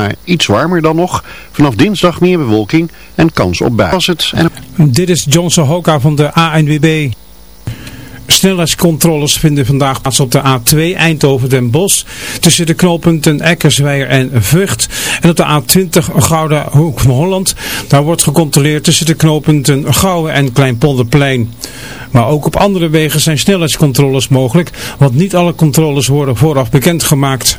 maar iets warmer dan nog. Vanaf dinsdag meer bewolking en kans op. Was het en... Dit is Johnson Hoka van de ANWB. Snelheidscontroles vinden vandaag plaats op de A2 Eindhoven-Den Bosch tussen de knooppunten Eckersweijer en Vught. En op de A20 Gouda Hoek van Holland, daar wordt gecontroleerd tussen de knooppunten Gouwen en Kleinpolderplein. Maar ook op andere wegen zijn snelheidscontroles mogelijk, want niet alle controles worden vooraf bekendgemaakt.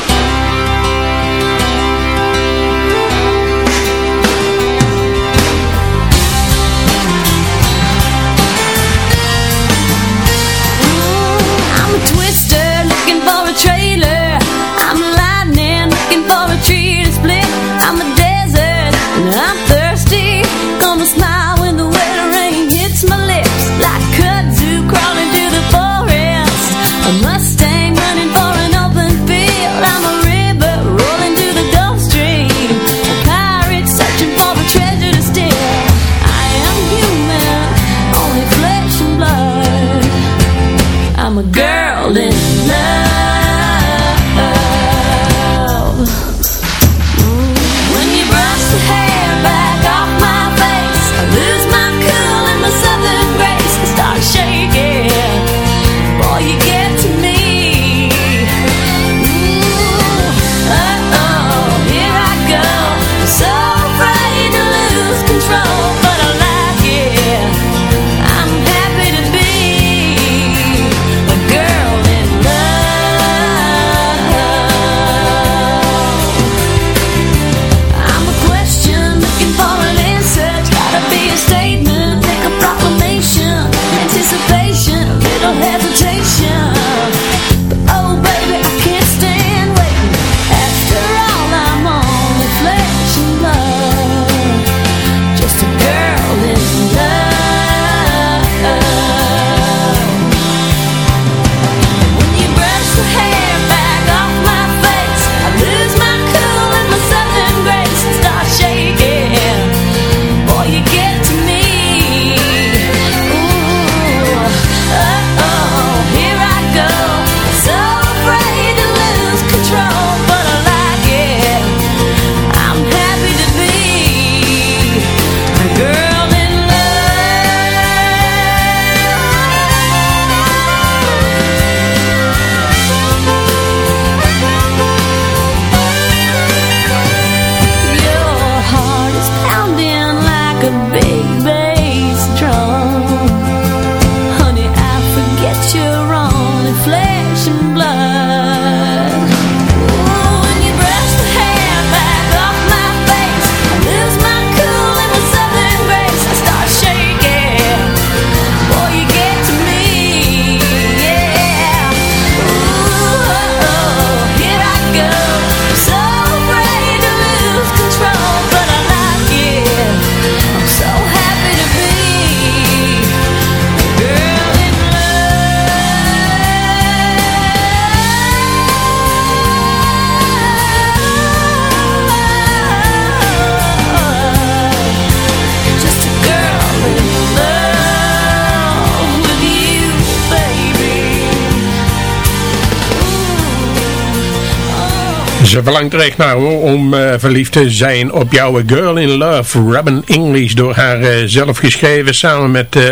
Ze verlangt er echt naar hoor, om uh, verliefd te zijn op jouw Girl in Love, Robin English, door haar uh, zelf geschreven samen met uh,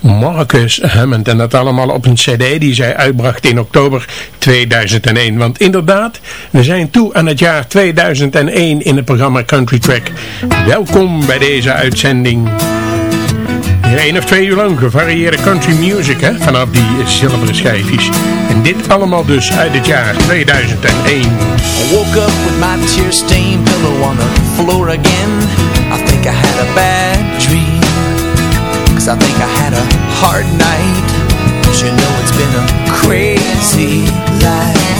Marcus Hammond. En dat allemaal op een cd die zij uitbracht in oktober 2001. Want inderdaad, we zijn toe aan het jaar 2001 in het programma Country Track. Welkom bij deze uitzending. Één of twee uur lang gevarieerde country music hè, vanaf die zilveren schijfjes. En dit allemaal dus uit het jaar 2001. I woke up with my tear stained pillow on the floor again. I think I had a bad dream. Cause I think I had a hard night. Cause you know it's been a crazy life.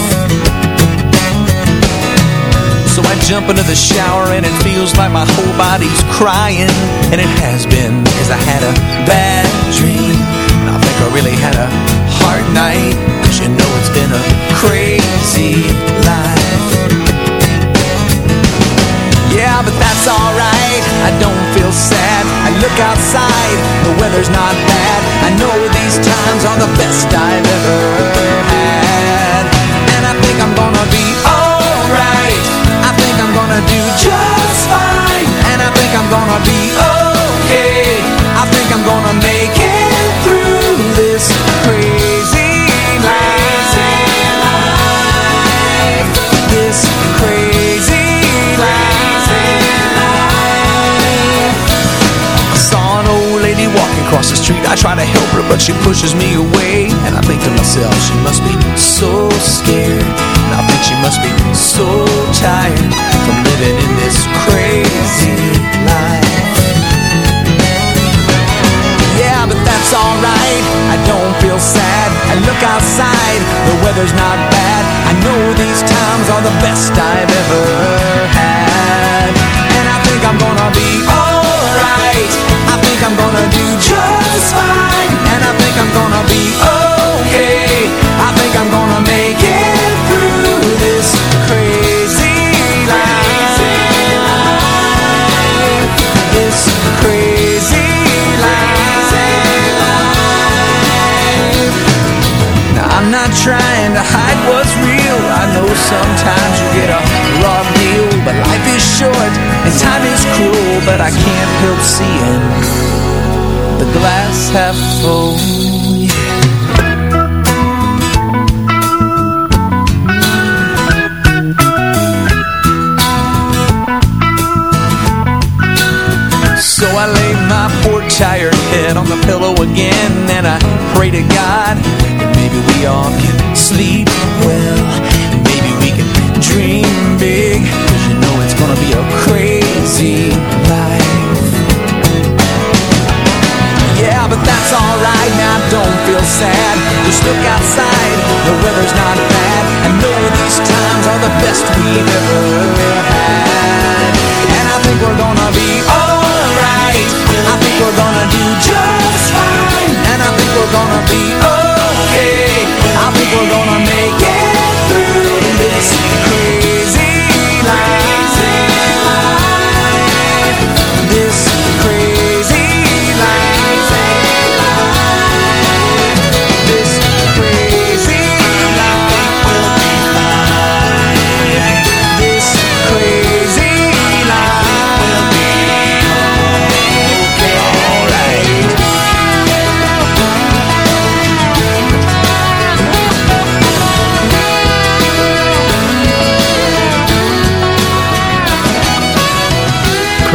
So I jump into the shower and it feels like my whole body's crying. And it has been because I had a bad dream. And I think I really had a hard night. Cause you know it's been a crazy life. Yeah, but that's alright, I don't feel sad. I look outside, the weather's not bad. I know these times are the best I've ever had. And I think I'm gonna be gonna do just fine. And I think I'm gonna be okay. I think I'm gonna make I try to help her but she pushes me away. And I think to myself she must be so scared. And I think she must be so tired from living in this crazy life. Yeah, but that's alright, I don't feel sad. I look outside, the weather's not bad. I know these times are the best I've ever had. And I think I'm gonna be alright. I think I'm gonna do just I'm gonna be okay. I think I'm gonna make it through this crazy I'm not trying to hide what's real. I know sometimes you get a raw deal But life is short and time is cruel But I can't help seeing the glass half full pillow again And I pray to God that maybe we all can sleep well And maybe we can dream big Cause you know it's gonna be a crazy life. Yeah, but that's alright now, don't feel sad. Just look outside, the weather's not bad. And know these times are the best we've ever had. And I think we're gonna be alright. I think we're gonna do just we're gonna be okay. I think we're gonna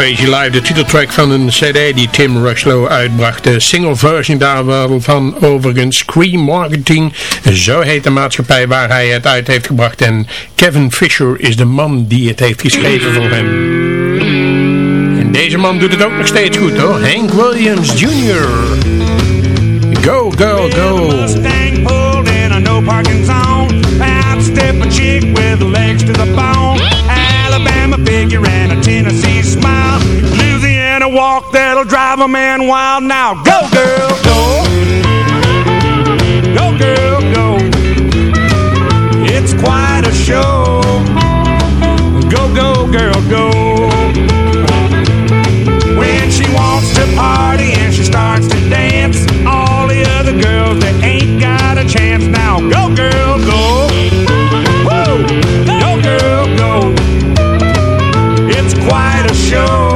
Crazy Life, de titeltrack van een cd die Tim Rushlow uitbracht. De single version daarvan overigens Scream Marketing, zo heet de maatschappij waar hij het uit heeft gebracht. En Kevin Fisher is de man die het heeft geschreven voor hem. En deze man doet het ook nog steeds goed hoor, Hank Williams Jr. Go, go, go. That'll drive a man wild now. Go, girl, go. Go, girl, go. It's quite a show. Go, go, girl, go. When she wants to party and she starts to dance, all the other girls that ain't got a chance now. Go, girl, go. Woo! Go, girl, go. It's quite a show.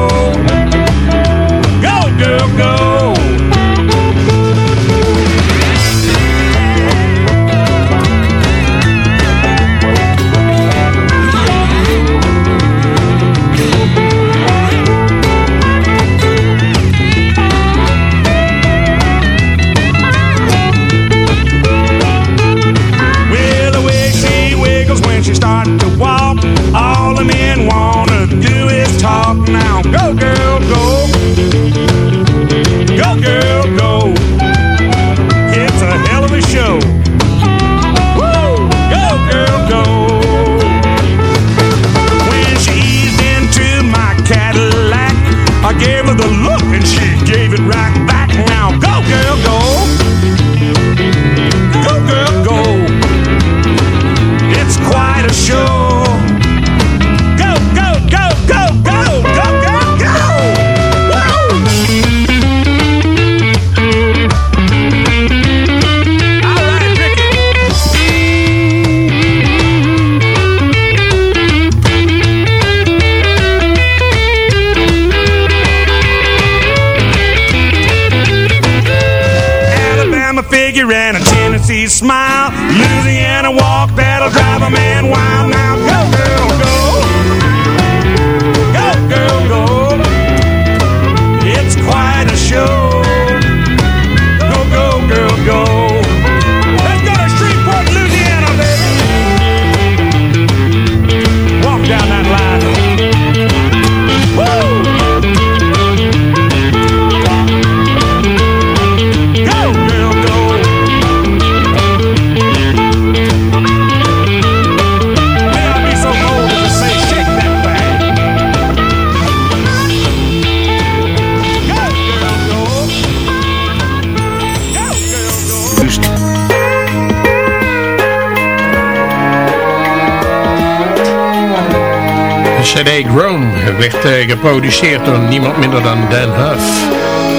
CD Grown werd eh, geproduceerd door niemand minder dan Dan Huff.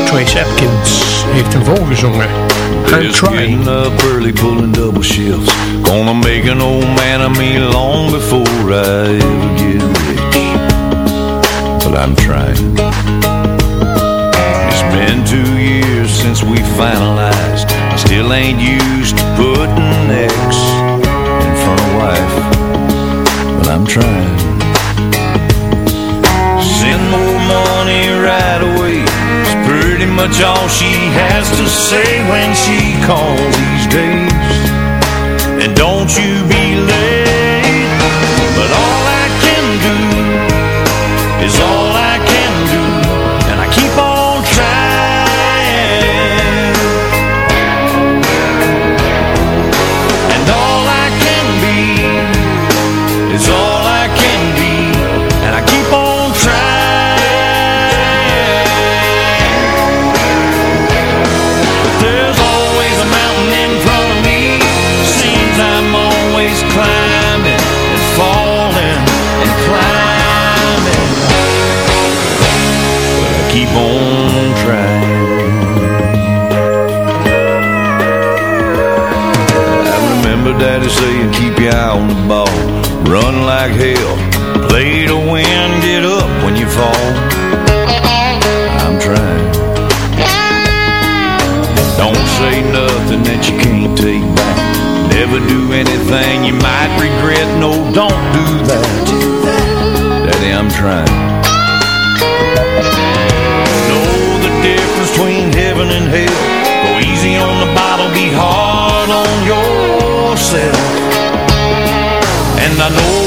Trace Atkins heeft hem volgezongen. I'm trying. up early, pulling double shifts. Gonna make an old man of me long before I ever get rich. But I'm trying. It's been two years since we finalized. I still ain't used to putting X in front of wife. But I'm trying. Right away. It's pretty much all she has to say when she calls these days. And don't you be late. But all Run like hell. Play to win. Get up when you fall. I'm trying. Don't say nothing that you can't take back. Never do anything you might regret. No, don't do that. Daddy, I'm trying. Know the difference between heaven and hell. Go easy on the bottle, be hard on yourself. And I know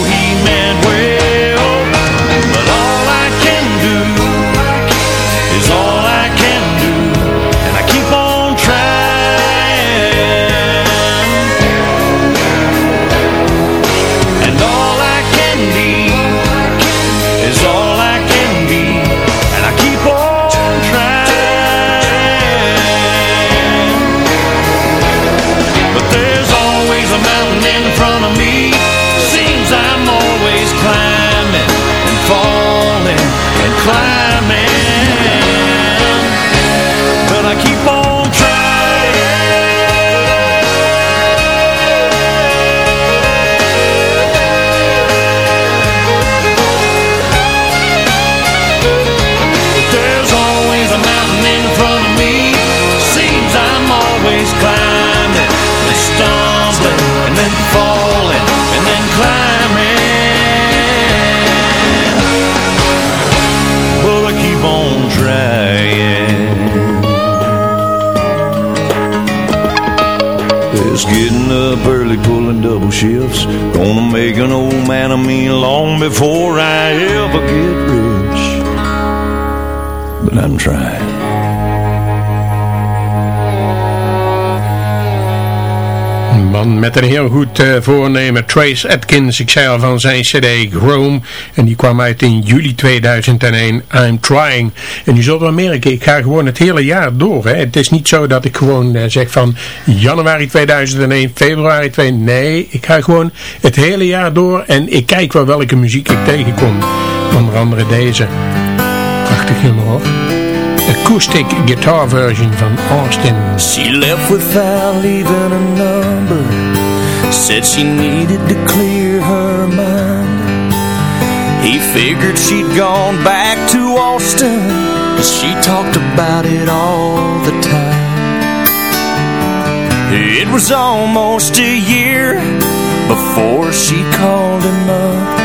up early, pulling double shifts. Gonna make an old man of me long before I ever get rich. But I'm trying. man met een heel goed uh, voornemen, Trace Atkins. Ik zei al van zijn cd Chrome. En die kwam uit in juli 2001, I'm Trying. En je zult wel merken, ik ga gewoon het hele jaar door. Hè. Het is niet zo dat ik gewoon uh, zeg van januari 2001, februari 2001. Nee, ik ga gewoon het hele jaar door. En ik kijk wel welke muziek ik tegenkom. Onder andere deze. Prachtig nummer hoor. acoustic guitar version van Austin. She left without leaving a number. Said she needed to clear her mind. He figured she'd gone back to Austin. She talked about it all the time. It was almost a year before she called him up.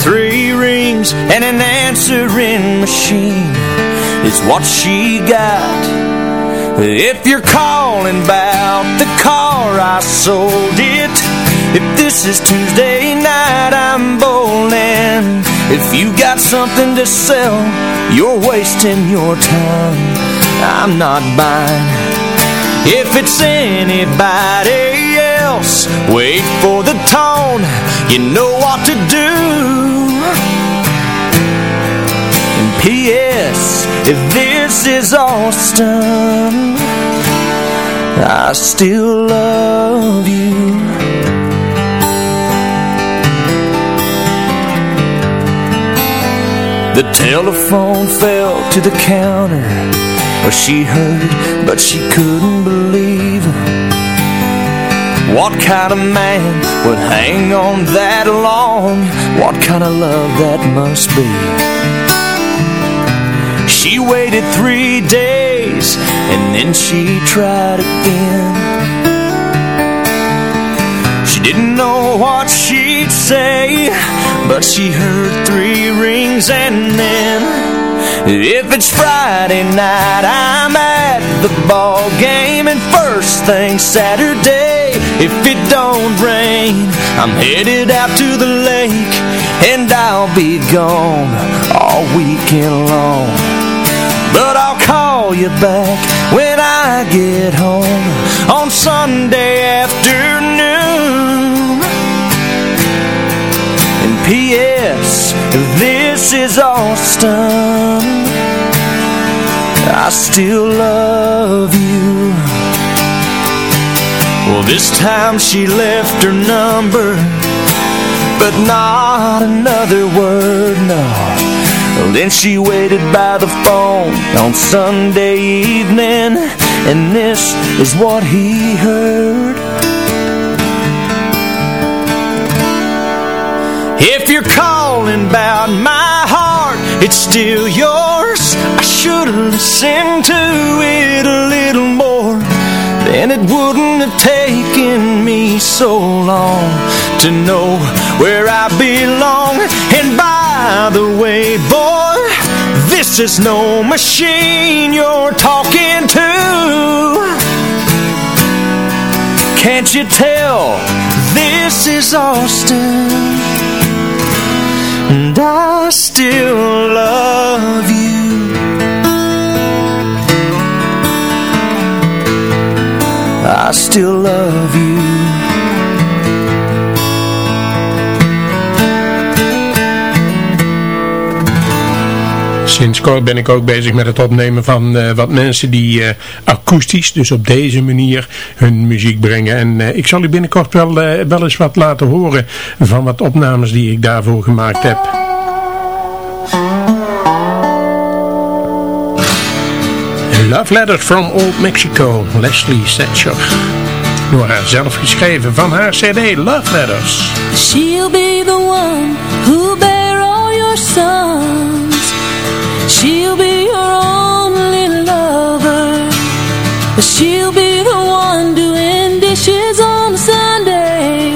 Three rings and an answering machine is what she got. If you're calling about the car, I sold it. If this is Tuesday night, I'm bowling. If you got something to sell, you're wasting your time. I'm not buying. If it's anybody else, wait for the tone. You know what to do. P.S. If this is Austin, I still love you. The telephone fell to the counter Where she heard, but she couldn't believe What kind of man would hang on that long? What kind of love that must be she waited three days and then she tried again. Didn't know what she'd say, but she heard three rings and then if it's Friday night, I'm at the ball game and first thing Saturday, if it don't rain, I'm headed out to the lake and I'll be gone all weekend long. But I'll call you back when I get home on Sunday afternoon. P.S. This is Austin. I still love you. Well, this time she left her number, but not another word, no. Then she waited by the phone on Sunday evening And this is what he heard If you're calling about my heart It's still yours I should've listened to it a little more Then it wouldn't have taken me so long To know where I belong And by by the way, boy, this is no machine you're talking to. Can't you tell this is Austin? And I still love you. I still love you. Sinds kort ben ik ook bezig met het opnemen van uh, wat mensen die uh, akoestisch, dus op deze manier, hun muziek brengen. En uh, ik zal u binnenkort wel, wel eens wat laten horen van wat opnames die ik daarvoor gemaakt heb. Love Letters from Old Mexico, Leslie Setcher. Door haar zelf geschreven van haar cd Love Letters. She'll be the one who bear all your sons. She'll be your only lover. She'll be the one doing dishes on Sunday.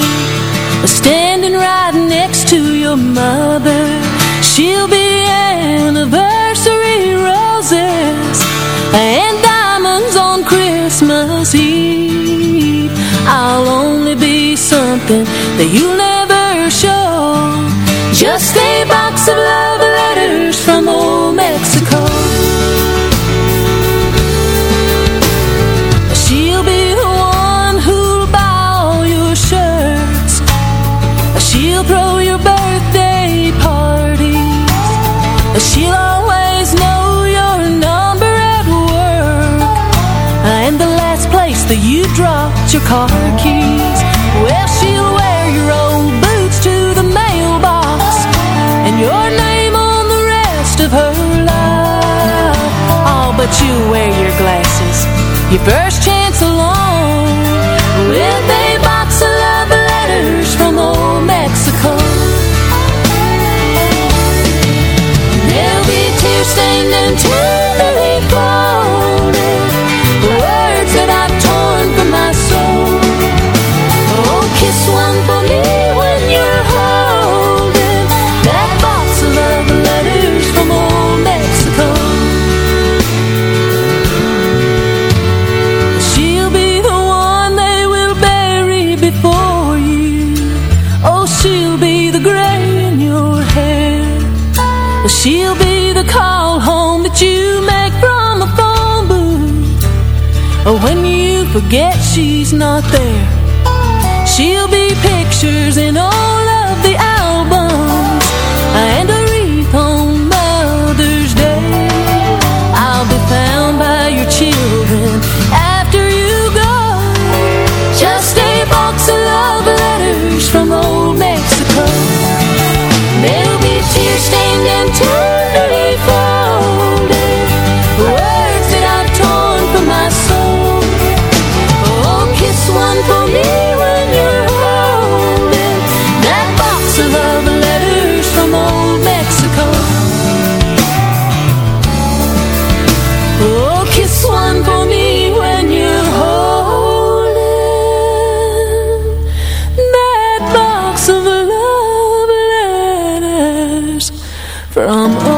Standing right next to your mother. She'll be anniversary roses And diamonds on Christmas Eve. I'll only be something that you'll never show. Just a box of love You first forget she's not there. come on.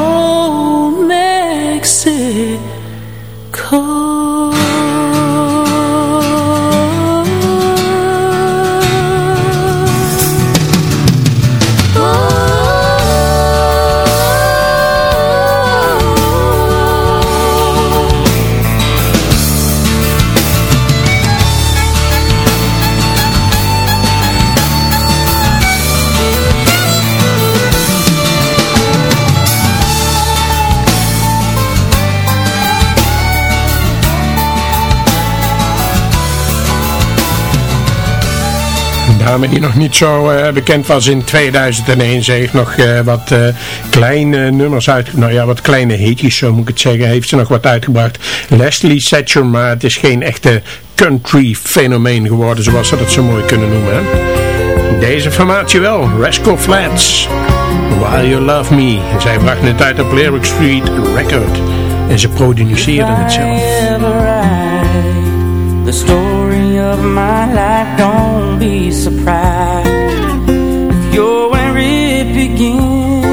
die nog niet zo eh, bekend was in 2001. Ze heeft nog eh, wat eh, kleine nummers uit, nou ja, wat kleine hitjes zo moet ik het zeggen, heeft ze nog wat uitgebracht. Leslie Satcher, maar het is geen echte country fenomeen geworden zoals ze dat zo mooi kunnen noemen. Hè? Deze formatie wel, Rascal Flats, While You Love Me. En zij brachten het uit op Lyric Street Record en ze produceerde het zelf. of my life, don't be surprised if you're where it begins.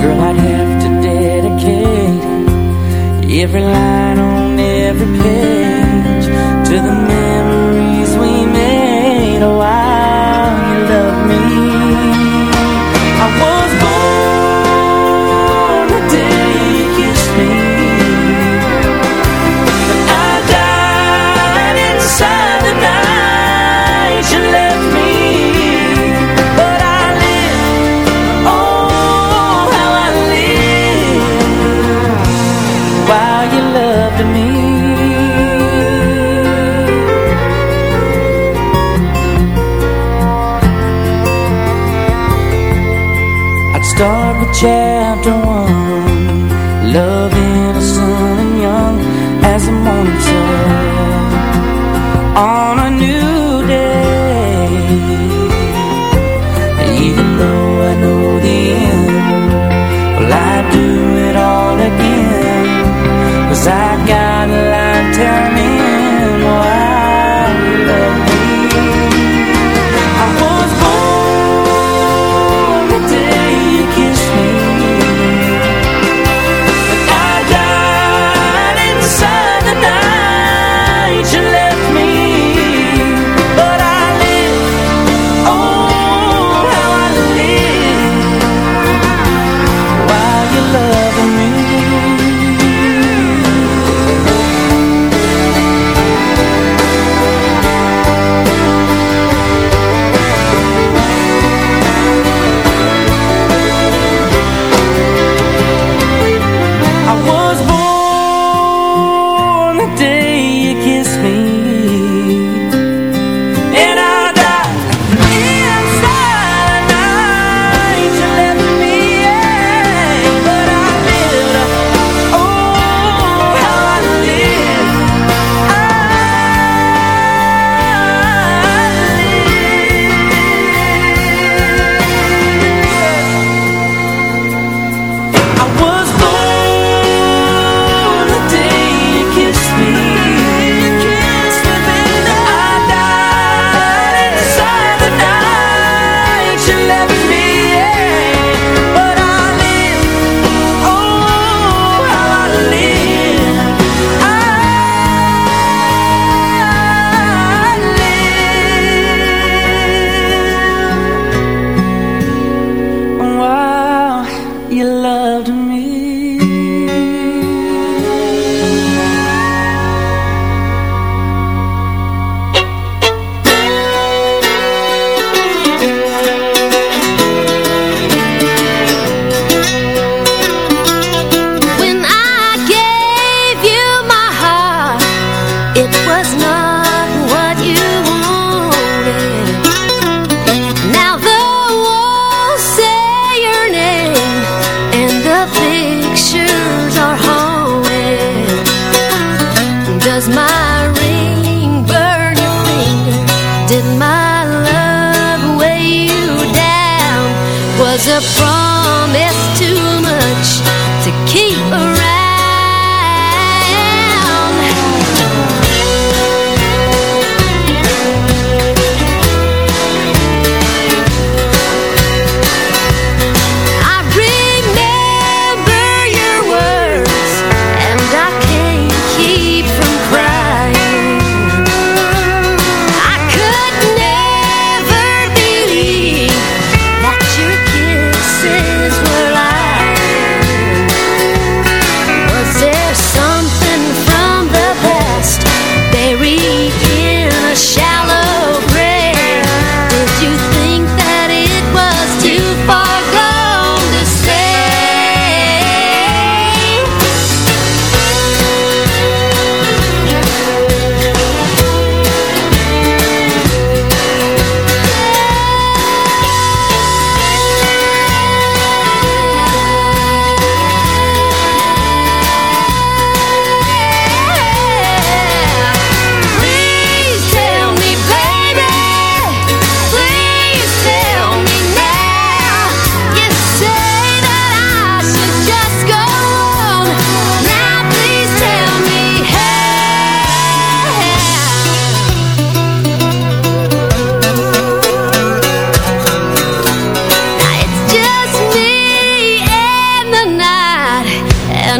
Girl, I'd have to dedicate every line.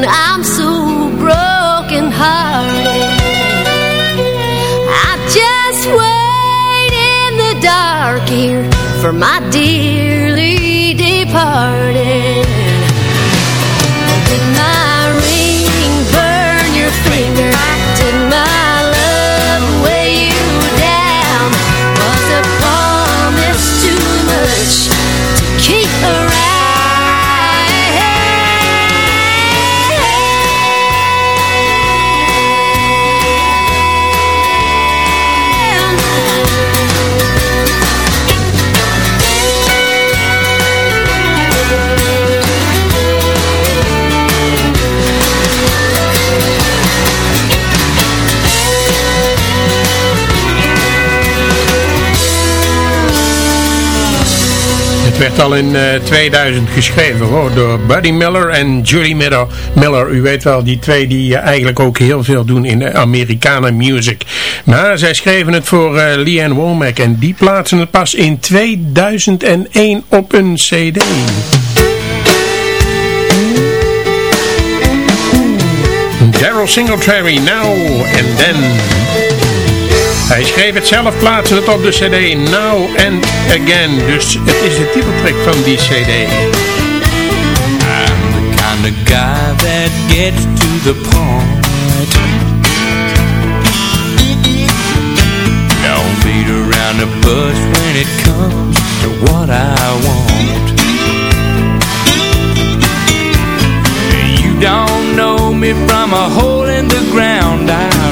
I'm so broken hearted I just wait in the dark here for my dearly departed. Het werd al in eh, 2000 geschreven hoor, door Buddy Miller en Julie Miller. Miller. U weet wel, die twee die eh, eigenlijk ook heel veel doen in de Americana music. Maar zij schreven het voor uh, Leanne Womack en die plaatsen het pas in 2001 op een cd. Daryl Singletary, Now and Then. Hij schreef het zelf, plaatste het op de cd Now and Again. Dus het is de titeltrack van die cd. I'm the kind of guy that gets to the point. Don't beat around the bush when it comes to what I want. You don't know me from a hole in the ground, I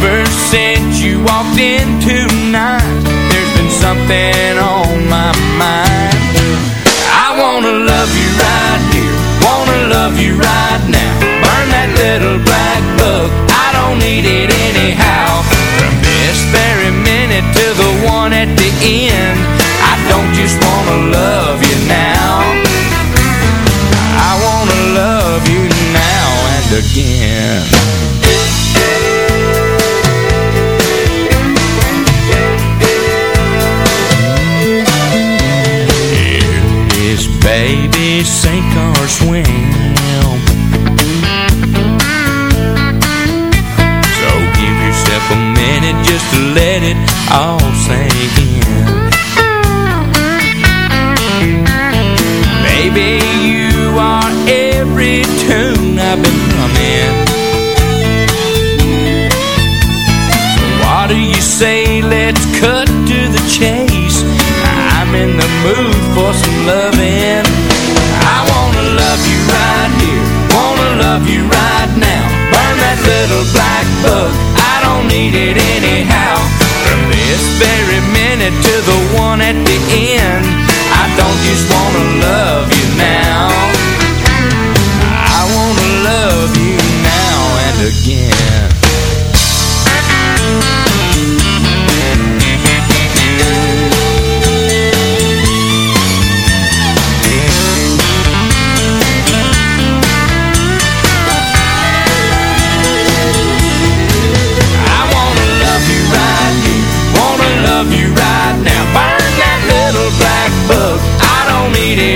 Ever since you walked in tonight, there's been something on my mind. I wanna love you right here, wanna love you right now. Burn that little black book, I don't need it anyhow. From this very minute to the one at the end, I don't just wanna love you now. I wanna love you now and again. All sink in. Baby, you are every tune I've been humming. So what do you say? Let's cut to the chase. I'm in the mood for some loving. I wanna love you right here, wanna love you right now. Burn that little black book, I don't need it anyhow. This very minute to the one at the end, I don't just wanna love you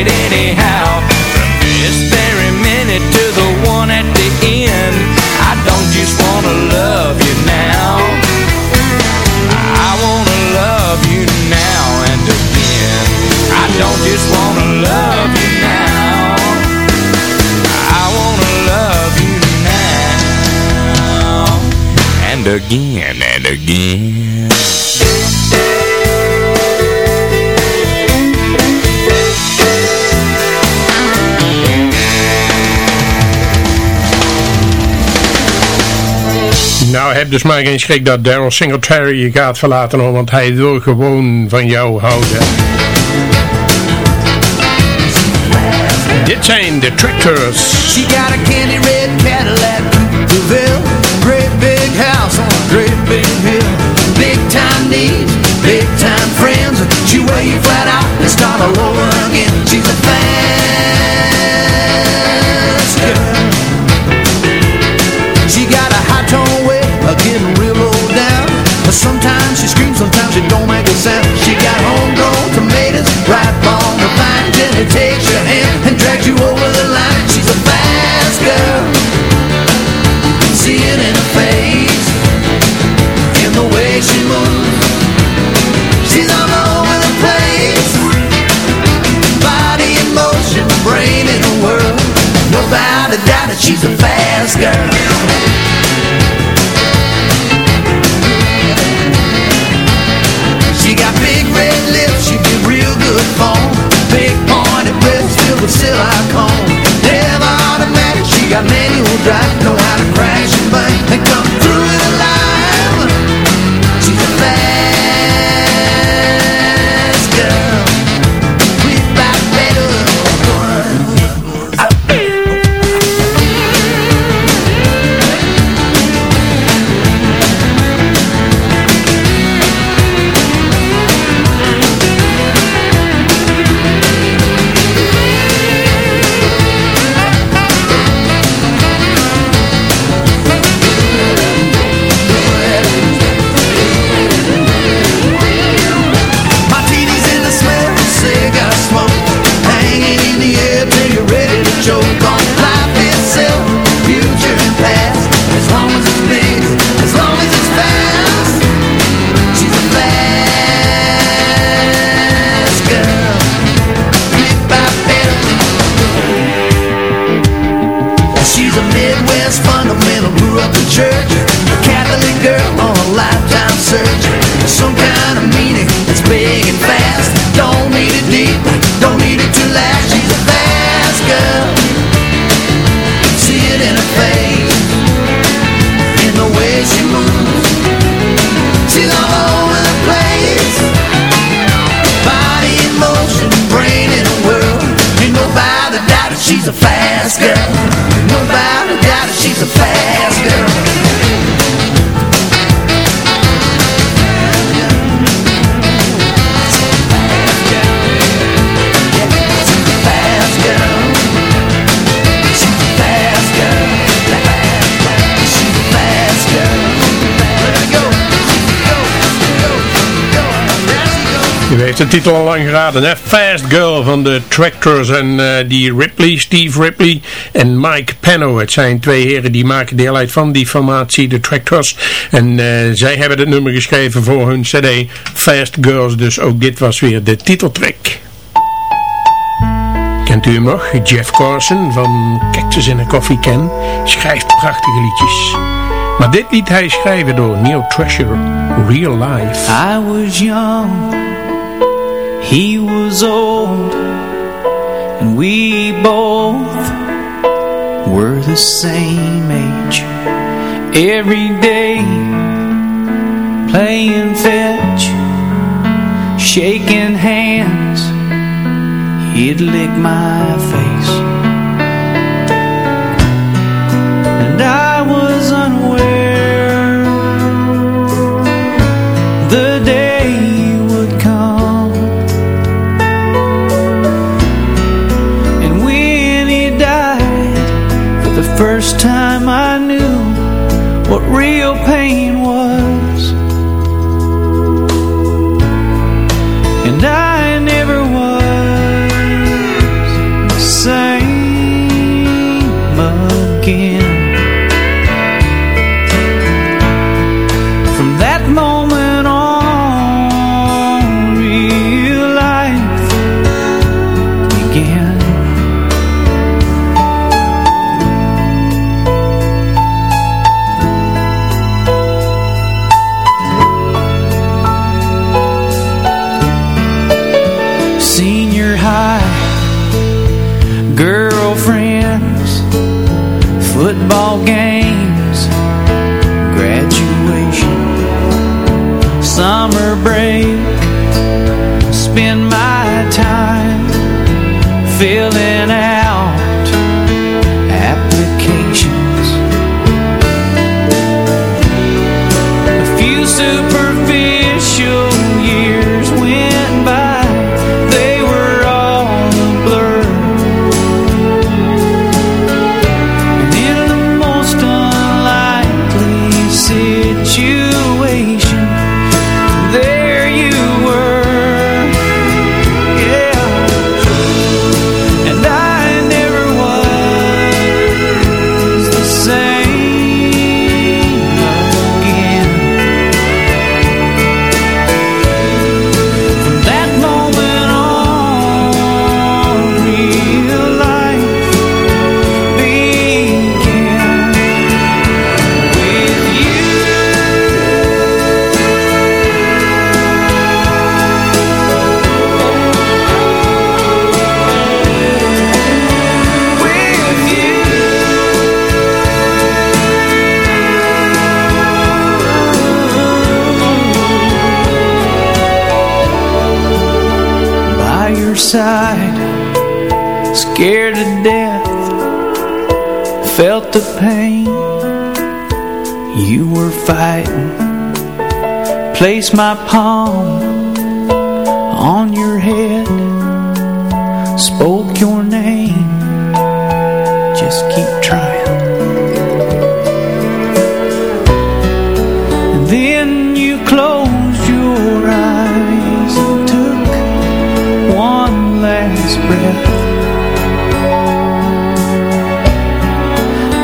it anyhow. From this very minute to the one at the end, I don't just wanna love you now. I wanna love you now and again. I don't just wanna love you now. I wanna love you now and again and again. Nou, heb dus maar geen schrik dat Daryl Singletary je gaat verlaten hoor, want hij wil gewoon van jou houden. Dit zijn de Tractors. She got a candy red Cadillac DeVille Great big house on a great big hill. Big time needs, big time friends. She wear you flat out and start all over again. She's a fast Sometimes she screams, sometimes she don't make a sound. She got homegrown tomatoes ripe on the vine. Jenny takes your hand and drags you over the line. She's a fast girl You can See it in her face In the way she moves. She's all over the place. Body in motion, brain in a whirl Nobody doubt that she's a fast girl. With silicone. Damn automatic, she got manual drive, know how to crash de titel al lang geraden, hè? Fast Girl van de Tractors en eh, die Ripley, Steve Ripley en Mike Pano. Het zijn twee heren die maken deel uit van die formatie, de Tractors. En eh, zij hebben het nummer geschreven voor hun cd Fast Girls, dus ook dit was weer de titeltrack. Kent u hem nog? Jeff Carson van Cactus in a Coffee Can schrijft prachtige liedjes. Maar dit liet hij schrijven door Neil Treasure, Real Life. I was young, he was old, and we both were the same age. Every day, playing fetch, shaking hands, he'd lick my face. And I first time I knew What real pain was time Scared to death Felt the pain. You were fighting Place my palm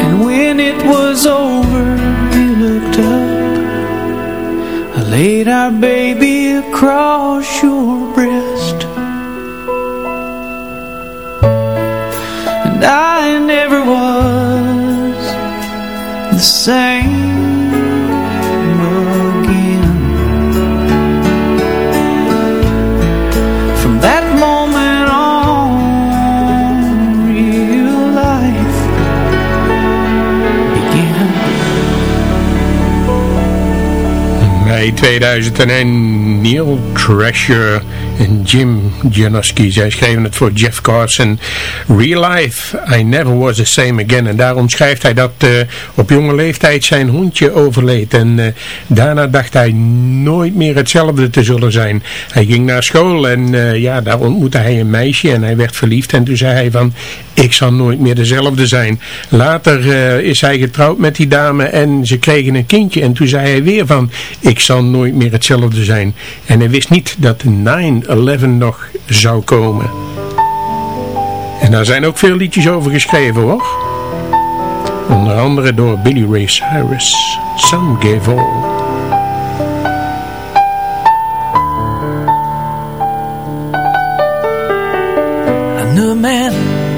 And when it was over You looked up. I laid our baby across your breast. And I never was the same Mei 2001, Neil Thrasher en Jim Janoski. Zij schreven het voor Jeff Carson. Real life, I never was the same again. En daarom schrijft hij dat eh, op jonge leeftijd zijn hondje overleed. En eh, daarna dacht hij nooit meer hetzelfde te zullen zijn. Hij ging naar school en eh, ja, daar ontmoette hij een meisje en hij werd verliefd. En toen zei hij van, ik zal nooit meer dezelfde zijn. Later is hij getrouwd met die dame en ze kregen een kindje. En toen zei hij weer van, ik zal nooit meer hetzelfde zijn. En hij wist niet dat 9-11 nog zou komen. En daar zijn ook veel liedjes over geschreven hoor. Onder andere door Billy Ray Cyrus. Some Gave All.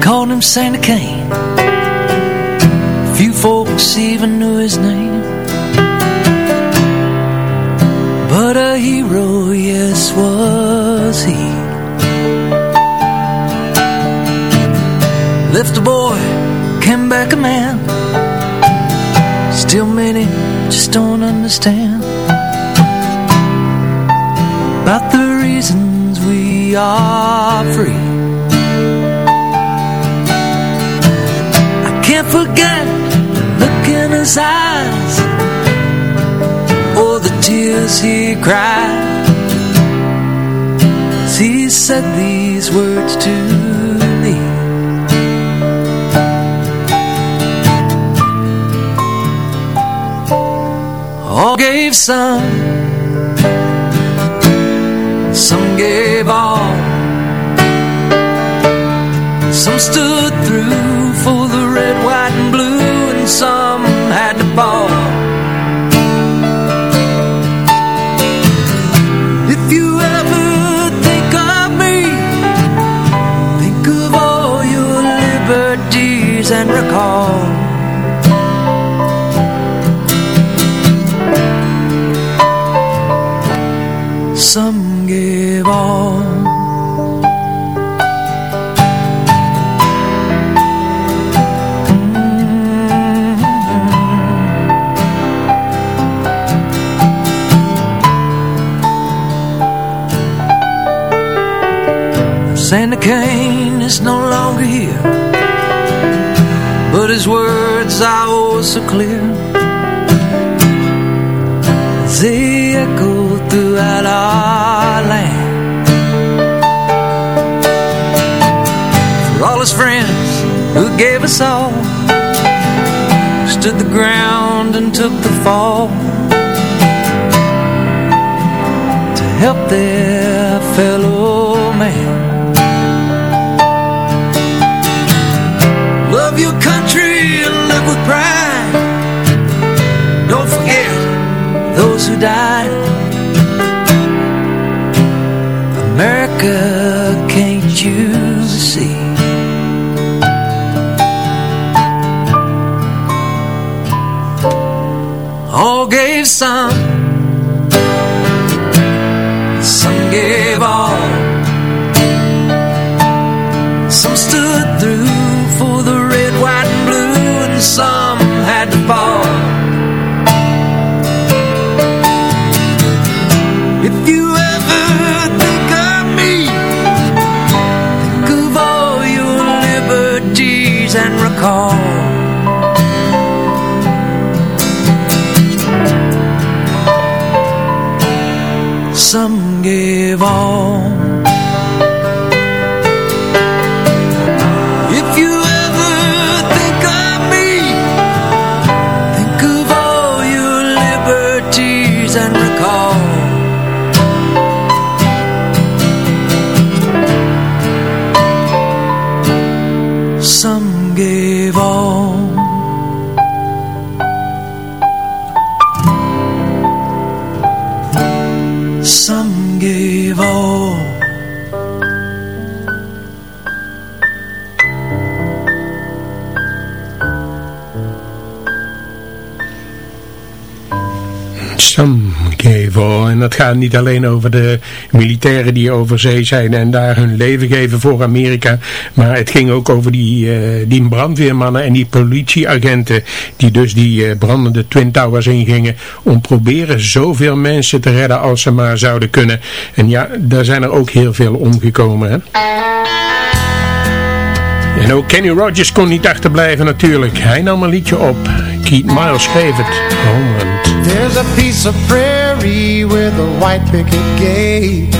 Called him Santa Cain. Few folks even knew his name. But a hero, yes, was he. Left a boy, came back a man. Still many just don't understand about the reasons we are free. I can't forget the look in his eyes or the tears he cried. Said these words to me. All gave some, some gave all. Some stood through for the red, white, and blue, and some and. Some give all. Mm-hmm. Sandy Kane is no his words are oh so clear. They echo throughout our land. For all his friends who gave us all Stood the ground and took the fall To help their fellow man niet alleen over de militairen die over zee zijn en daar hun leven geven voor Amerika. Maar het ging ook over die, eh, die brandweermannen en die politieagenten die dus die eh, brandende Twin Towers ingingen om proberen zoveel mensen te redden als ze maar zouden kunnen. En ja, daar zijn er ook heel veel omgekomen. Hè? En ook Kenny Rogers kon niet achterblijven natuurlijk. Hij nam een liedje op. Keith Miles schreef het. Homeland. There's a piece of prairie with a white picket gate.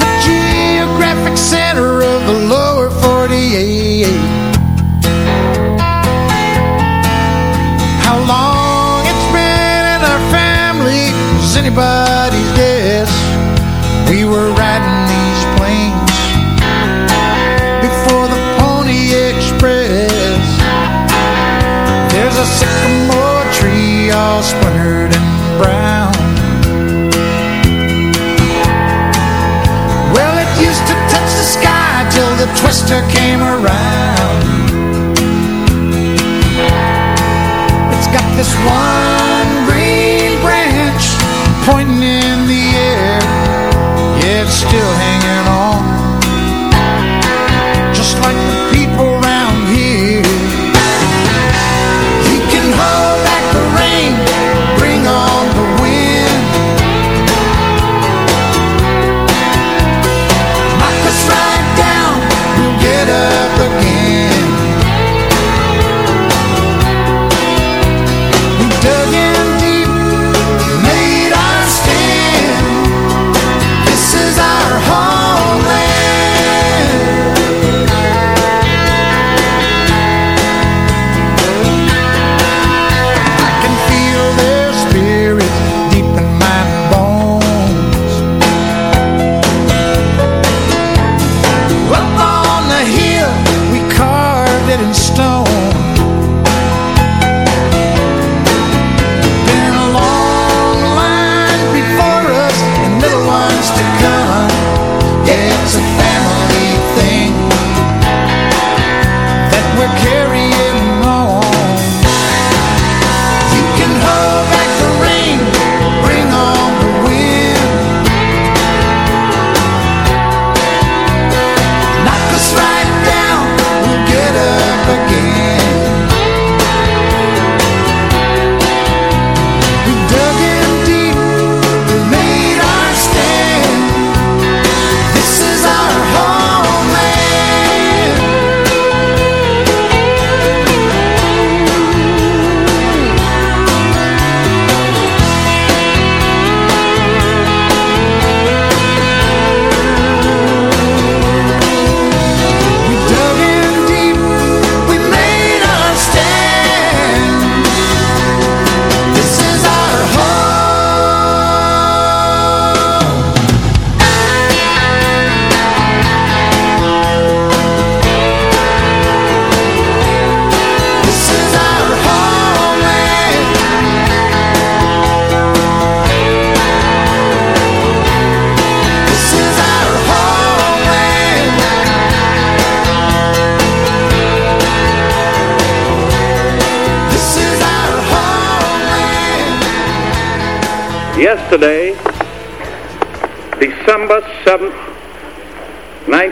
The geographic center of the lower 48. How long it's been in our family is anybody's guess. We were riding splintered and brown. Well, it used to touch the sky till the twister came around. It's got this one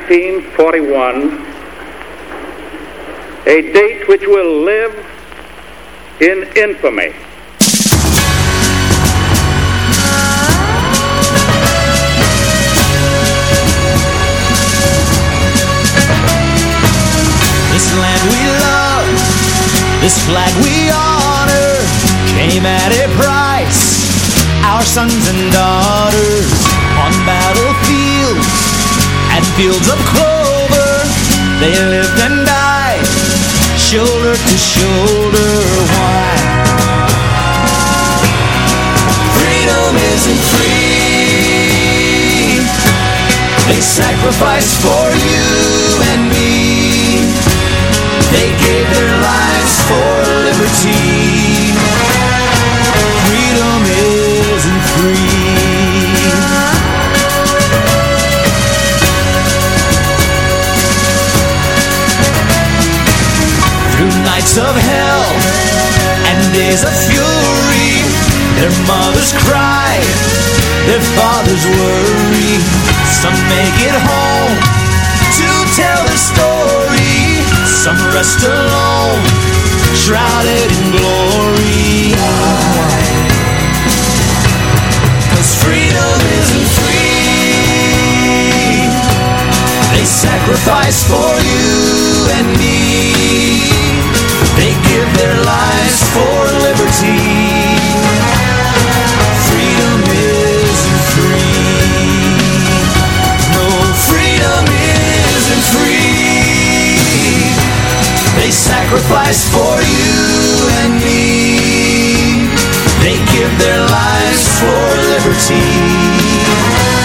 1941, a date which will live in infamy. This land we love, this flag we honor, came at a price. Our sons and daughters on and fields of clover, they lived and died, shoulder to shoulder. Why? Freedom isn't free. They sacrificed for you and me. They gave their lives for liberty. Of hell and days of fury, their mothers cry, their fathers worry. Some make it home to tell the story. Some rest alone, shrouded in glory. Cause freedom isn't free. They sacrifice for you and me. They give their lives for liberty. Freedom isn't free. No, freedom isn't free. They sacrifice for you and me. They give their lives for liberty.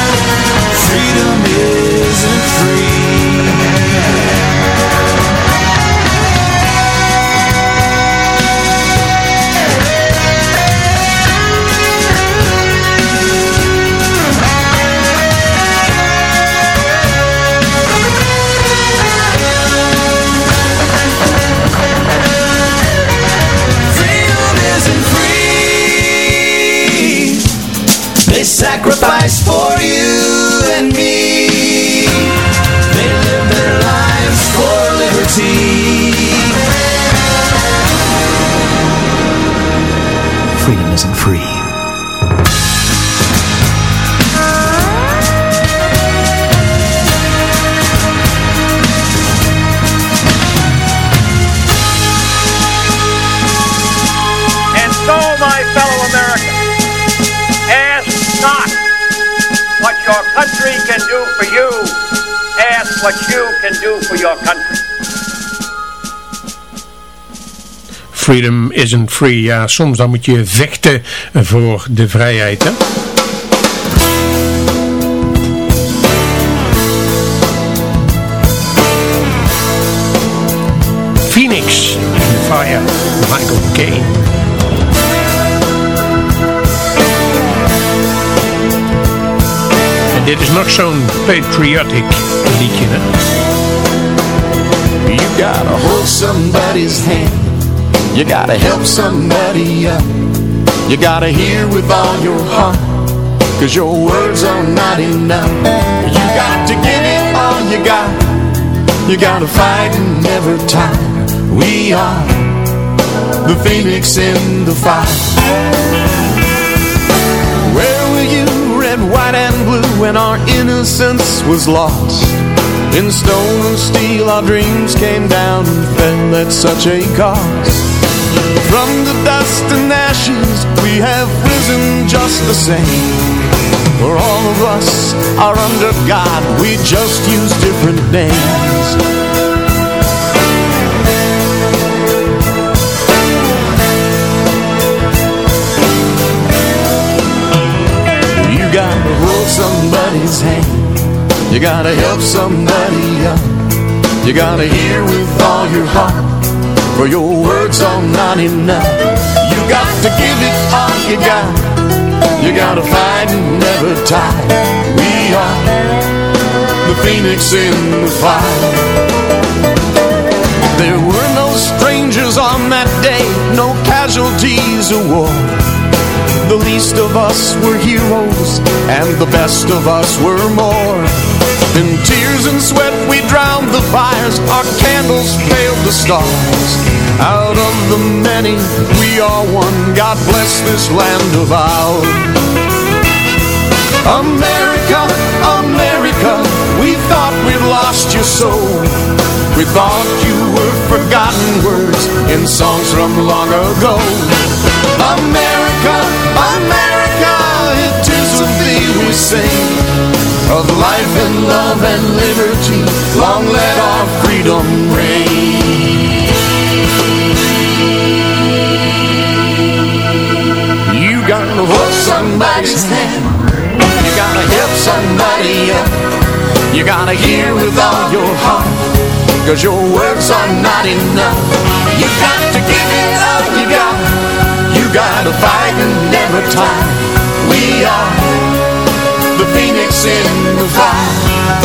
Isn't free. Ja, soms dan moet je vechten voor de vrijheid, hè? Phoenix in Fire, Michael Caine. En dit is nog zo'n patriotic liedje? You gotta hold somebody's hand. You gotta help somebody up. You gotta hear with all your heart. Cause your words are not enough. You got to give it all you got. You gotta fight and never tire. We are the phoenix in the fire. Where were you, red, white, and blue, when our innocence was lost? In stone and steel our dreams came down and fell at such a cost. From the dust and ashes we have risen just the same. For all of us are under God, we just use different names. You gotta hold somebody's hand. You gotta help somebody up. You gotta hear with all your heart. For your words are not enough. You got to give it all you got. You gotta fight and never tire. We are the phoenix in the fire. There were no strangers on that day, no casualties of war. The least of us were heroes, and the best of us were more. In tears and sweat we drowned the fires, our candles paled the stars. Out of the many, we are one. God bless this land of ours. America, America, we thought we'd lost your soul We thought you were forgotten words in songs from long ago. America, America, it is of thee we sing. Of life and love and liberty, long let our freedom reign. You gotta hold somebody's hand. You gotta help somebody up. You gotta hear with all your heart. Cause your words are not enough. You got to give it all you got. You gotta fight and never tire. We are the phoenix in the fire.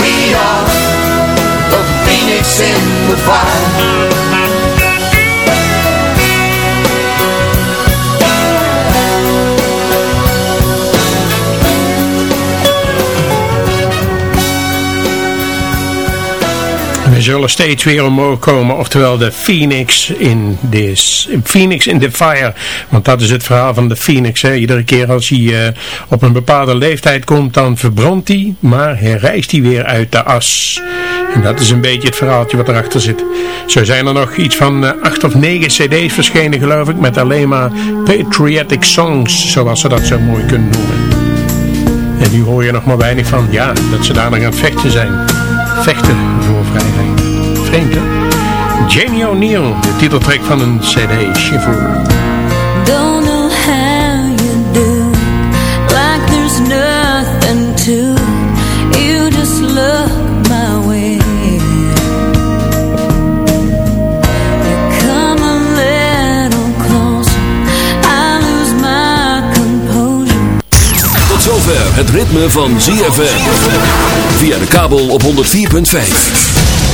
We are the phoenix in the fire. Zullen steeds weer omhoog komen, oftewel de Phoenix in, this, Phoenix in the Fire. Want dat is het verhaal van de Phoenix. Hè. Iedere keer als hij uh, op een bepaalde leeftijd komt, dan verbrandt hij, maar hij rijst hij weer uit de as. En dat is een beetje het verhaaltje wat erachter zit. Zo zijn er nog iets van uh, acht of negen cd's verschenen geloof ik, met alleen maar patriotic songs, zoals ze dat zo mooi kunnen noemen. En nu hoor je nog maar weinig van, ja, dat ze daar nog aan het vechten zijn. Vechten. Vreemd hè? Jamie O'Neill, de titeltrack van een cd, Shiver. Don't know how you do Like there's nothing to You just look my way You come a little closer I lose my composure Tot zover het ritme van ZFM. Via de kabel op 104.5.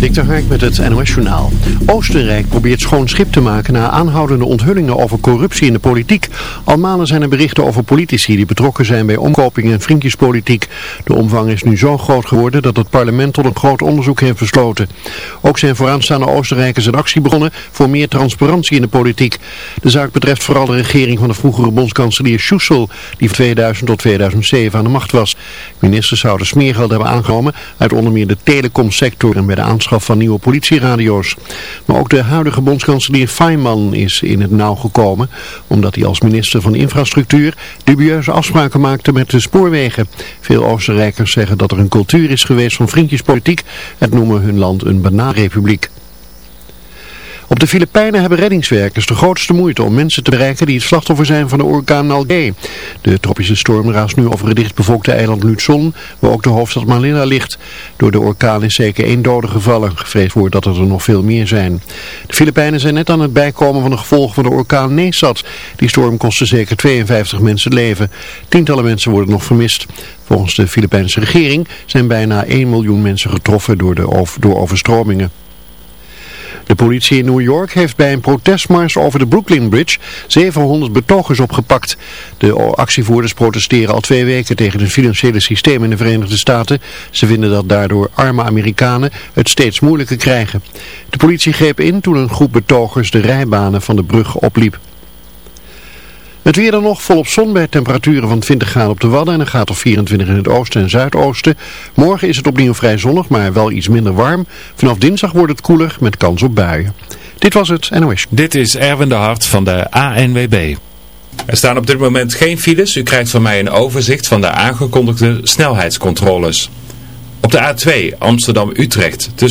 Dikter Hark met het NOS Journaal. Oostenrijk probeert schoon schip te maken na aanhoudende onthullingen over corruptie in de politiek. Al maanden zijn er berichten over politici die betrokken zijn bij omkopingen en vriendjespolitiek. De omvang is nu zo groot geworden dat het parlement tot een groot onderzoek heeft besloten. Ook zijn vooraanstaande Oostenrijkers een actie begonnen voor meer transparantie in de politiek. De zaak betreft vooral de regering van de vroegere bondskanselier Schussel, die van 2000 tot 2007 aan de macht was. Ministers zouden smeergeld hebben aangenomen uit onder meer de telecomsector en bij de aanschaf van nieuwe politieradio's. Maar ook de huidige bondskanselier Feynman is in het nauw gekomen, omdat hij als minister van Infrastructuur dubieuze afspraken maakte met de spoorwegen. Veel Oostenrijkers zeggen dat er een cultuur is geweest van vriendjespolitiek en noemen hun land een bananenrepubliek. Op de Filipijnen hebben reddingswerkers de grootste moeite om mensen te bereiken die het slachtoffer zijn van de orkaan Nalgae. De tropische storm raast nu over het dichtbevolkte eiland Luzon, waar ook de hoofdstad Manila ligt. Door de orkaan is zeker één dode gevallen. Gevreesd wordt dat er nog veel meer zijn. De Filipijnen zijn net aan het bijkomen van de gevolgen van de orkaan Nesat. Die storm kostte zeker 52 mensen leven. Tientallen mensen worden nog vermist. Volgens de Filipijnse regering zijn bijna 1 miljoen mensen getroffen door, de door overstromingen. De politie in New York heeft bij een protestmars over de Brooklyn Bridge 700 betogers opgepakt. De actievoerders protesteren al twee weken tegen het financiële systeem in de Verenigde Staten. Ze vinden dat daardoor arme Amerikanen het steeds moeilijker krijgen. De politie greep in toen een groep betogers de rijbanen van de brug opliep. Het weer dan nog volop zon bij temperaturen van 20 graden op de Wadden en een graad of 24 in het oosten en zuidoosten. Morgen is het opnieuw vrij zonnig, maar wel iets minder warm. Vanaf dinsdag wordt het koeler met kans op buien. Dit was het NOS. Dit is Erwin de Hart van de ANWB. Er staan op dit moment geen files. U krijgt van mij een overzicht van de aangekondigde snelheidscontroles. Op de A2 Amsterdam-Utrecht tussen